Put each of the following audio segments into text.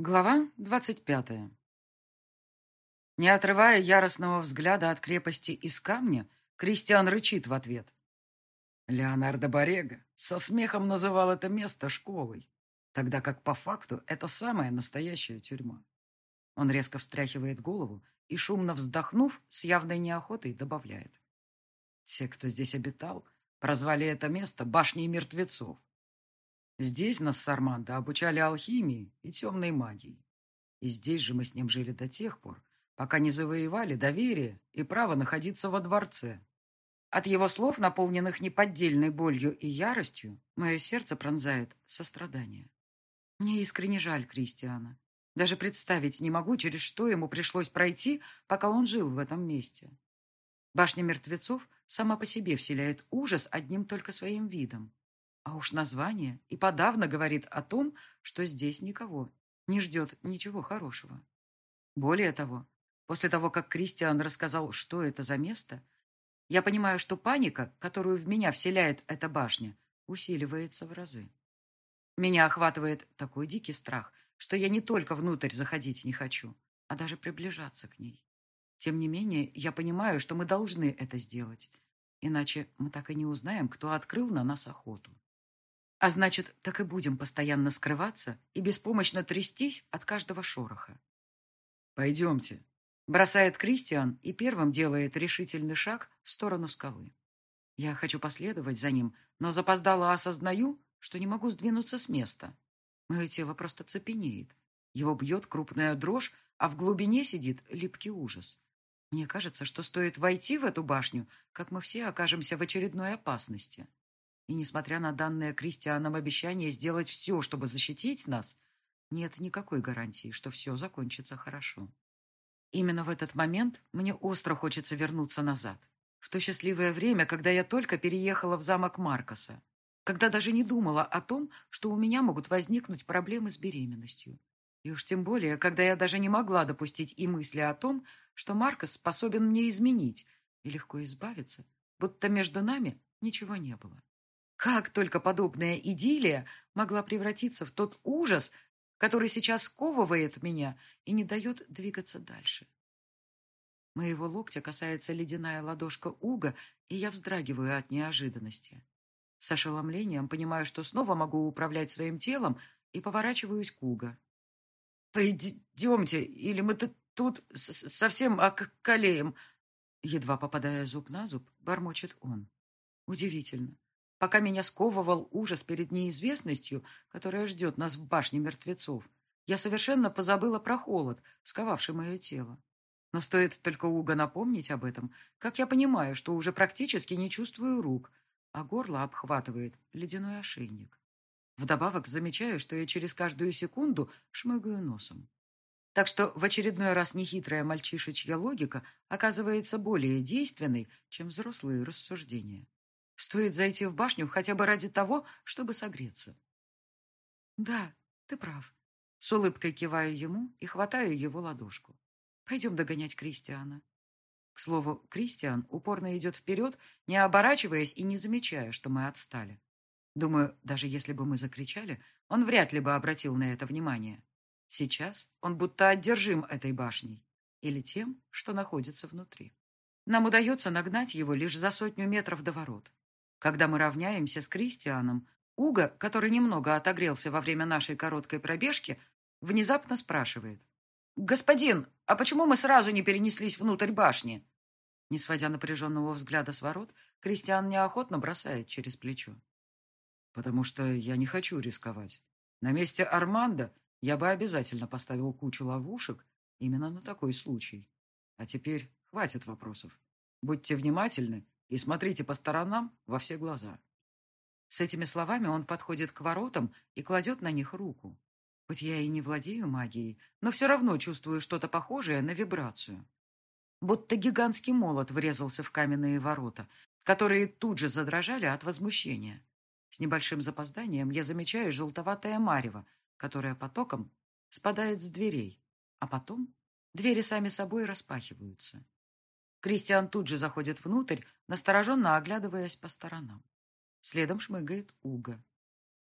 Глава двадцать пятая. Не отрывая яростного взгляда от крепости из камня, Кристиан рычит в ответ. Леонардо Борега со смехом называл это место школой, тогда как по факту это самая настоящая тюрьма. Он резко встряхивает голову и, шумно вздохнув, с явной неохотой добавляет. Те, кто здесь обитал, прозвали это место башней мертвецов. Здесь нас с Армандо обучали алхимии и темной магии. И здесь же мы с ним жили до тех пор, пока не завоевали доверие и право находиться во дворце. От его слов, наполненных неподдельной болью и яростью, мое сердце пронзает сострадание. Мне искренне жаль Кристиана. Даже представить не могу, через что ему пришлось пройти, пока он жил в этом месте. Башня мертвецов сама по себе вселяет ужас одним только своим видом. А уж название и подавно говорит о том, что здесь никого не ждет ничего хорошего. Более того, после того, как Кристиан рассказал, что это за место, я понимаю, что паника, которую в меня вселяет эта башня, усиливается в разы. Меня охватывает такой дикий страх, что я не только внутрь заходить не хочу, а даже приближаться к ней. Тем не менее, я понимаю, что мы должны это сделать, иначе мы так и не узнаем, кто открыл на нас охоту. А значит, так и будем постоянно скрываться и беспомощно трястись от каждого шороха. «Пойдемте», — бросает Кристиан и первым делает решительный шаг в сторону скалы. Я хочу последовать за ним, но запоздало осознаю, что не могу сдвинуться с места. Мое тело просто цепенеет. Его бьет крупная дрожь, а в глубине сидит липкий ужас. Мне кажется, что стоит войти в эту башню, как мы все окажемся в очередной опасности. И несмотря на данное Кристианом обещание сделать все, чтобы защитить нас, нет никакой гарантии, что все закончится хорошо. Именно в этот момент мне остро хочется вернуться назад. В то счастливое время, когда я только переехала в замок Маркоса. Когда даже не думала о том, что у меня могут возникнуть проблемы с беременностью. И уж тем более, когда я даже не могла допустить и мысли о том, что Маркос способен мне изменить и легко избавиться, будто между нами ничего не было. Как только подобная идиллия могла превратиться в тот ужас, который сейчас сковывает меня и не дает двигаться дальше. Моего локтя касается ледяная ладошка Уга, и я вздрагиваю от неожиданности. С ошеломлением понимаю, что снова могу управлять своим телом, и поворачиваюсь к Уга. «Пойдемте, или мы тут совсем околеем!» Едва попадая зуб на зуб, бормочет он. Удивительно. Пока меня сковывал ужас перед неизвестностью, которая ждет нас в башне мертвецов, я совершенно позабыла про холод, сковавший мое тело. Но стоит только Уга напомнить об этом, как я понимаю, что уже практически не чувствую рук, а горло обхватывает ледяной ошейник. Вдобавок замечаю, что я через каждую секунду шмыгаю носом. Так что в очередной раз нехитрая мальчишечья логика оказывается более действенной, чем взрослые рассуждения. Стоит зайти в башню хотя бы ради того, чтобы согреться. Да, ты прав. С улыбкой киваю ему и хватаю его ладошку. Пойдем догонять Кристиана. К слову, Кристиан упорно идет вперед, не оборачиваясь и не замечая, что мы отстали. Думаю, даже если бы мы закричали, он вряд ли бы обратил на это внимание. Сейчас он будто одержим этой башней или тем, что находится внутри. Нам удается нагнать его лишь за сотню метров до ворот. Когда мы равняемся с Кристианом, Уга, который немного отогрелся во время нашей короткой пробежки, внезапно спрашивает. «Господин, а почему мы сразу не перенеслись внутрь башни?» Не сводя напряженного взгляда с ворот, Кристиан неохотно бросает через плечо. «Потому что я не хочу рисковать. На месте Армандо я бы обязательно поставил кучу ловушек именно на такой случай. А теперь хватит вопросов. Будьте внимательны и смотрите по сторонам во все глаза. С этими словами он подходит к воротам и кладет на них руку. Хоть я и не владею магией, но все равно чувствую что-то похожее на вибрацию. Будто гигантский молот врезался в каменные ворота, которые тут же задрожали от возмущения. С небольшим запозданием я замечаю желтоватое марево, которое потоком спадает с дверей, а потом двери сами собой распахиваются. Кристиан тут же заходит внутрь, настороженно оглядываясь по сторонам. Следом шмыгает Уга.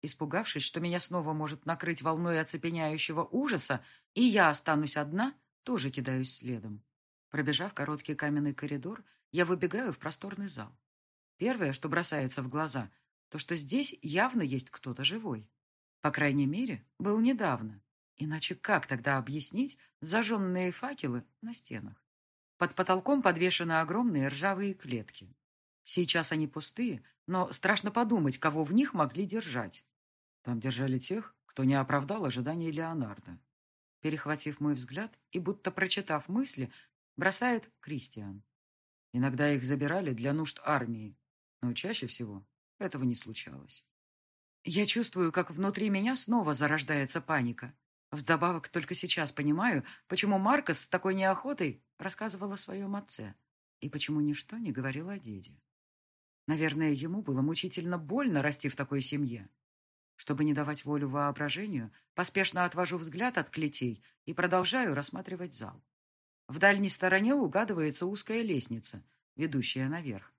Испугавшись, что меня снова может накрыть волной оцепеняющего ужаса, и я останусь одна, тоже кидаюсь следом. Пробежав короткий каменный коридор, я выбегаю в просторный зал. Первое, что бросается в глаза, то, что здесь явно есть кто-то живой. По крайней мере, был недавно. Иначе как тогда объяснить зажженные факелы на стенах? Под потолком подвешены огромные ржавые клетки. Сейчас они пустые, но страшно подумать, кого в них могли держать. Там держали тех, кто не оправдал ожиданий Леонардо. Перехватив мой взгляд и будто прочитав мысли, бросает Кристиан. Иногда их забирали для нужд армии, но чаще всего этого не случалось. Я чувствую, как внутри меня снова зарождается паника. Вдобавок только сейчас понимаю, почему Маркос с такой неохотой рассказывал о своем отце и почему ничто не говорил о деде. Наверное, ему было мучительно больно расти в такой семье. Чтобы не давать волю воображению, поспешно отвожу взгляд от клетей и продолжаю рассматривать зал. В дальней стороне угадывается узкая лестница, ведущая наверх.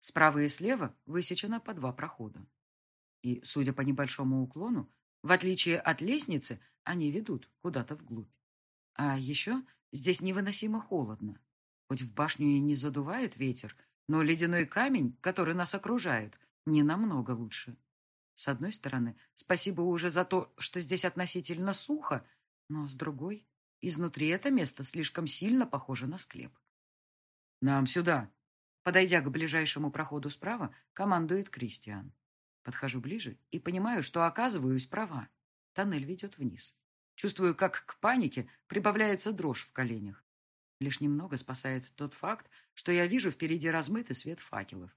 Справа и слева высечено по два прохода. И, судя по небольшому уклону, в отличие от лестницы, они ведут куда-то вглубь. А еще здесь невыносимо холодно. Хоть в башню и не задувает ветер, но ледяной камень, который нас окружает, не намного лучше. С одной стороны, спасибо уже за то, что здесь относительно сухо, но с другой, изнутри это место слишком сильно похоже на склеп. «Нам сюда!» Подойдя к ближайшему проходу справа, командует Кристиан. Подхожу ближе и понимаю, что оказываюсь права. Тоннель ведет вниз. Чувствую, как к панике прибавляется дрожь в коленях. Лишь немного спасает тот факт, что я вижу впереди размытый свет факелов.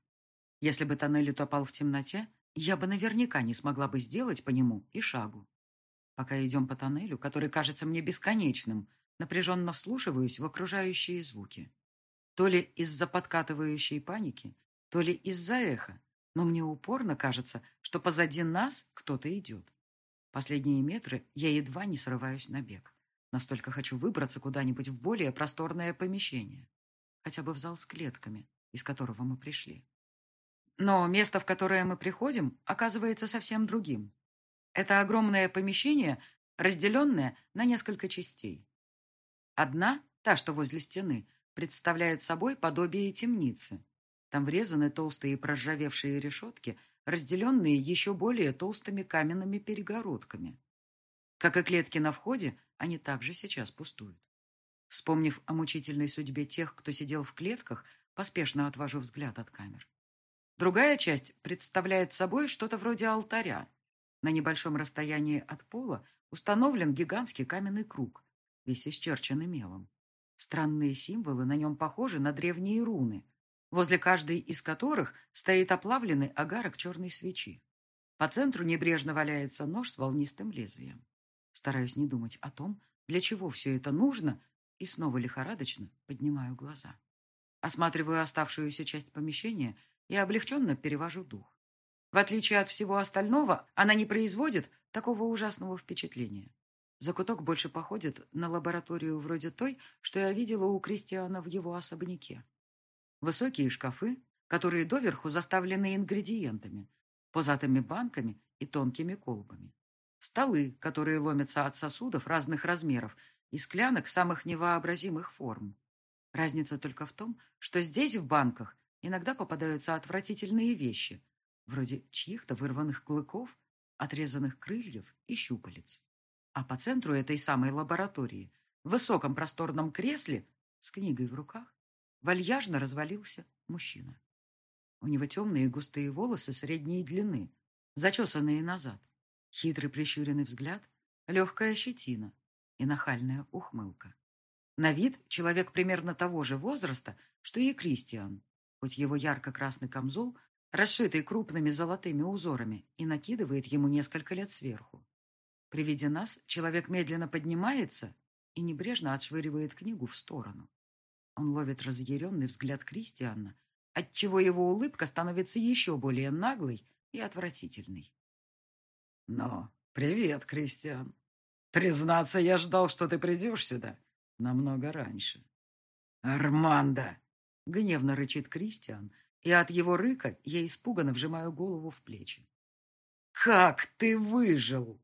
Если бы тоннель утопал в темноте, я бы наверняка не смогла бы сделать по нему и шагу. Пока идем по тоннелю, который кажется мне бесконечным, напряженно вслушиваюсь в окружающие звуки. То ли из-за подкатывающей паники, то ли из-за эха, но мне упорно кажется, что позади нас кто-то идет. Последние метры я едва не срываюсь на бег. Настолько хочу выбраться куда-нибудь в более просторное помещение. Хотя бы в зал с клетками, из которого мы пришли. Но место, в которое мы приходим, оказывается совсем другим. Это огромное помещение, разделенное на несколько частей. Одна, та, что возле стены, представляет собой подобие темницы, там врезаны толстые проржавевшие решетки, разделенные еще более толстыми каменными перегородками. Как и клетки на входе, они также сейчас пустуют. Вспомнив о мучительной судьбе тех, кто сидел в клетках, поспешно отвожу взгляд от камер. Другая часть представляет собой что-то вроде алтаря. На небольшом расстоянии от пола установлен гигантский каменный круг, весь исчерченный мелом. Странные символы на нем похожи на древние руны, возле каждой из которых стоит оплавленный агарок черной свечи. По центру небрежно валяется нож с волнистым лезвием. Стараюсь не думать о том, для чего все это нужно, и снова лихорадочно поднимаю глаза. Осматриваю оставшуюся часть помещения и облегченно перевожу дух. В отличие от всего остального, она не производит такого ужасного впечатления. Закуток больше походит на лабораторию вроде той, что я видела у Кристиана в его особняке. Высокие шкафы, которые доверху заставлены ингредиентами, пузатыми банками и тонкими колбами. Столы, которые ломятся от сосудов разных размеров и склянок самых невообразимых форм. Разница только в том, что здесь, в банках, иногда попадаются отвратительные вещи, вроде чьих-то вырванных клыков, отрезанных крыльев и щупалец. А по центру этой самой лаборатории, в высоком просторном кресле, с книгой в руках, вальяжно развалился мужчина. У него темные густые волосы средней длины, зачесанные назад, хитрый прищуренный взгляд, легкая щетина и нахальная ухмылка. На вид человек примерно того же возраста, что и Кристиан, хоть его ярко-красный камзол, расшитый крупными золотыми узорами, и накидывает ему несколько лет сверху. При виде нас человек медленно поднимается и небрежно отшвыривает книгу в сторону. Он ловит разъяренный взгляд Кристиана, отчего его улыбка становится еще более наглой и отвратительной. «Но привет, Кристиан. Признаться, я ждал, что ты придешь сюда намного раньше». «Армандо!» — гневно рычит Кристиан, и от его рыка я испуганно вжимаю голову в плечи. Как ты выжил?»